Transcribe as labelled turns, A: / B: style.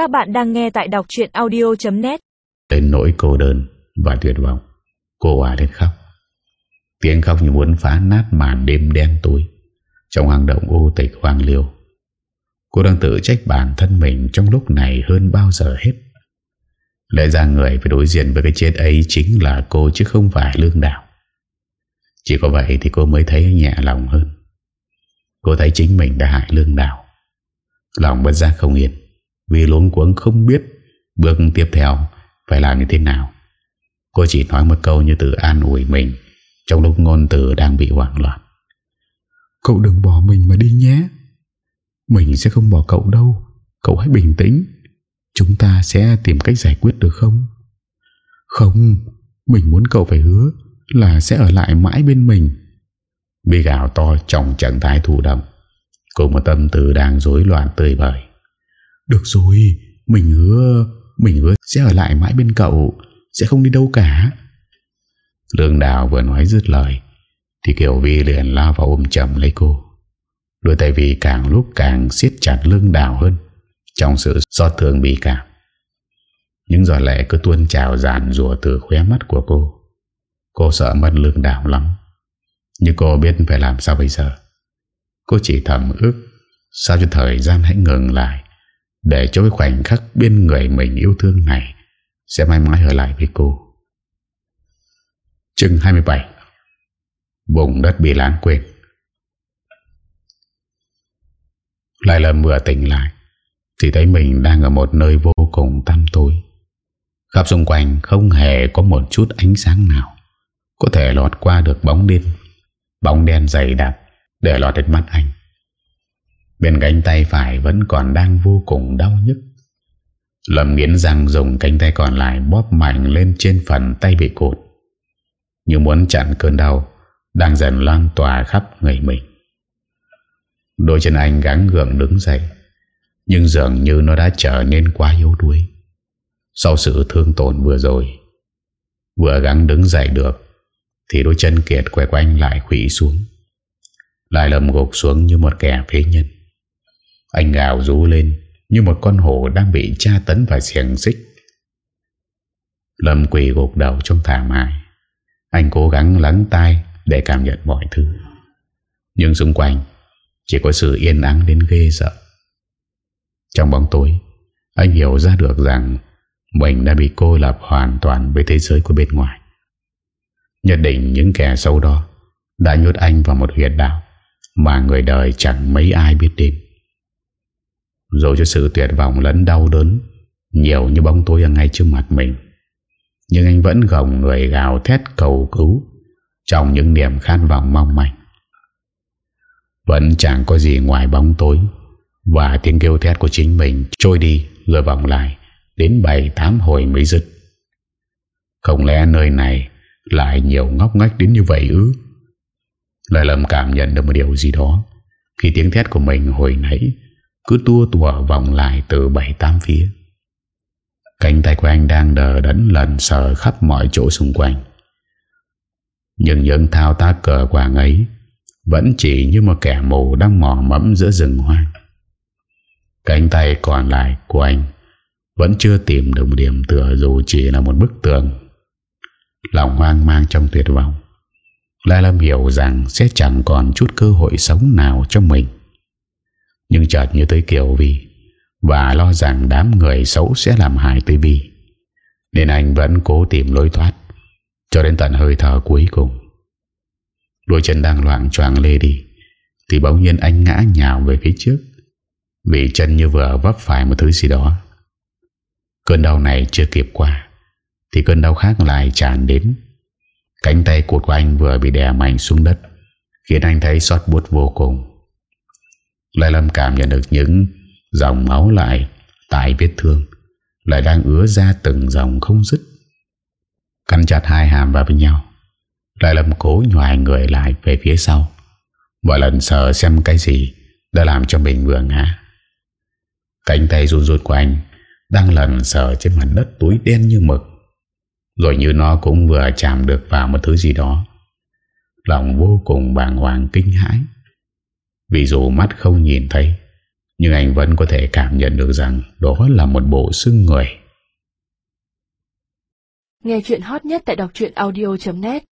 A: Các bạn đang nghe tại đọc chuyện audio.net
B: Đến nỗi cô đơn và tuyệt vọng, Cô hòa lên khóc. Tiếng khóc như muốn phá nát màn đêm đen tối Trong hang động ô tịch hoang liêu. Cô đang tự trách bản thân mình Trong lúc này hơn bao giờ hết. Lẽ ra người phải đối diện với cái chết ấy Chính là cô chứ không phải lương đạo. Chỉ có vậy thì cô mới thấy nhẹ lòng hơn. Cô thấy chính mình đã hại lương đạo. Lòng bất giác không yên. Vì luống cuống không biết Bước tiếp theo phải làm như thế nào. Cô chỉ nói một câu như tự an ủi mình Trong lúc ngôn từ đang bị hoảng loạn.
C: Cậu đừng bỏ mình mà đi nhé. Mình sẽ không bỏ cậu đâu. Cậu hãy bình tĩnh. Chúng ta sẽ tìm cách giải quyết được không? Không. Mình muốn cậu phải hứa Là sẽ ở lại mãi bên mình.
B: Bị gào to trong trạng thái thụ động. Cùng một tâm tư đang rối loạn tươi bời.
C: Được rồi, Mình hứa Mình hứa sẽ ở lại mãi bên cậu, Sẽ không đi đâu cả.
B: Lương Đào vừa nói dứt lời, Thì Kiều Vi liền lao vào ôm chầm lấy cô. Đôi tay Vi càng lúc càng siết chặt lương đào hơn, Trong sự xót thương bị cảm. Những giọt lệ cứ tuôn trào dàn rùa từ khóe mắt của cô. Cô sợ mất lương đào lắm. Nhưng cô biết phải làm sao bây giờ. Cô chỉ thầm ước, Sao cho thời gian hãy ngừng lại? Để cho cái khoảnh khắc bên người mình yêu thương này, Sẽ mãi mãi ở lại với cô. Chương 27 Vùng đất bị lãng quên. Lại lần vừa tỉnh lại, Thì thấy mình đang ở một nơi vô cùng tăm tối. Khắp xung quanh không hề có một chút ánh sáng nào, Có thể lọt qua được bóng đêm Bóng đen dày đặc Để lọt đến mắt anh. Bên cánh tay phải vẫn còn đang vô cùng đau nhức. Lâm nghiến răng dùng cánh tay còn lại bóp mạnh lên trên phần tay bị cột Như muốn chặn cơn đau, Đang dần lan tỏa khắp người mình. Đôi chân anh gắng gượng đứng dậy, Nhưng dường như nó đã trở nên quá yếu đuối. Sau sự thương tổn vừa rồi, Vừa gắng đứng dậy được, Thì đôi chân kiệt quay quanh lại khủy xuống. Lại lầm gục xuống như một kẻ phế nhân. Anh gào rú lên, Như một con hổ đang bị tra tấn và xiềng xích. Lâm quỳ gục đầu trong thảm hại. Anh cố gắng lắng tai Để cảm nhận mọi thứ. Nhưng xung quanh, Chỉ có sự yên ắng đến ghê sợ. Trong bóng tối, Anh hiểu ra được rằng Mình đã bị cô lập hoàn toàn Với thế giới của bên ngoài. Nhất định những kẻ sâu đó Đã nhốt anh vào một huyệt đạo Mà người đời chẳng mấy ai biết đến. Rồi cho sự tuyệt vọng lẫn đau đớn, Nhiều như bóng tối ở ngay trước mặt mình. Nhưng anh vẫn gồng người gào thét cầu cứu Trong những niềm khát vọng mong manh. Vẫn chẳng có gì ngoài bóng tối, Và tiếng kêu thét của chính mình Trôi đi rồi vòng lại Đến 7-8 hồi mới dứt. Không lẽ nơi này Lại nhiều ngóc ngách đến như vậy ư? Lại lầm cảm nhận được một điều gì đó Khi tiếng thét của mình hồi nãy cứ tua tùa vòng lại từ 7-8 phía. Cánh tay của anh đang đờ đẫn lần sờ khắp mọi chỗ xung quanh. Nhưng những thao tác cờ quảng ấy Vẫn chỉ như một kẻ mù đang mò mẫm giữa rừng hoang. Cánh tay còn lại của anh Vẫn chưa tìm được một điểm tựa dù chỉ là một bức tường. Lòng hoang mang trong tuyệt vọng La Lâm hiểu rằng sẽ chẳng còn chút cơ hội sống nào cho mình. Nhưng chợt như tới Kiều Vi Và lo rằng đám người xấu sẽ làm hại tới Vi, Nên anh vẫn cố tìm lối thoát Cho đến tận hơi thở cuối cùng. Đôi chân đang loạn choàng lê đi, Thì bỗng nhiên anh ngã nhào về phía trước Vì chân như vừa vấp phải một thứ gì đó. Cơn đau này chưa kịp qua, Thì cơn đau khác lại tràn đến. Cánh tay cụt của anh vừa bị đè mạnh xuống đất, Khiến anh thấy xót buốt vô cùng. Lại Lâm cảm nhận được những dòng máu lại Tại vết thương. Lại đang ứa ra từng dòng không dứt. Căn chặt hai hàm vào với nhau. Lại Lâm cố nhòi người lại về phía sau. Và lần sợ xem cái gì Đã làm cho mình vừa ngã. Cánh tay run run của anh Đang lần sờ trên mặt đất túi đen như mực. Rồi như nó cũng vừa chạm được vào một thứ gì đó. Lòng vô cùng bàng hoàng kinh hãi. Vì dù mắt không nhìn thấy, Nhưng anh vẫn có thể cảm nhận được rằng Đó là một bộ xương người.
A: Nghe chuyện hot nhất tại đọc audio.net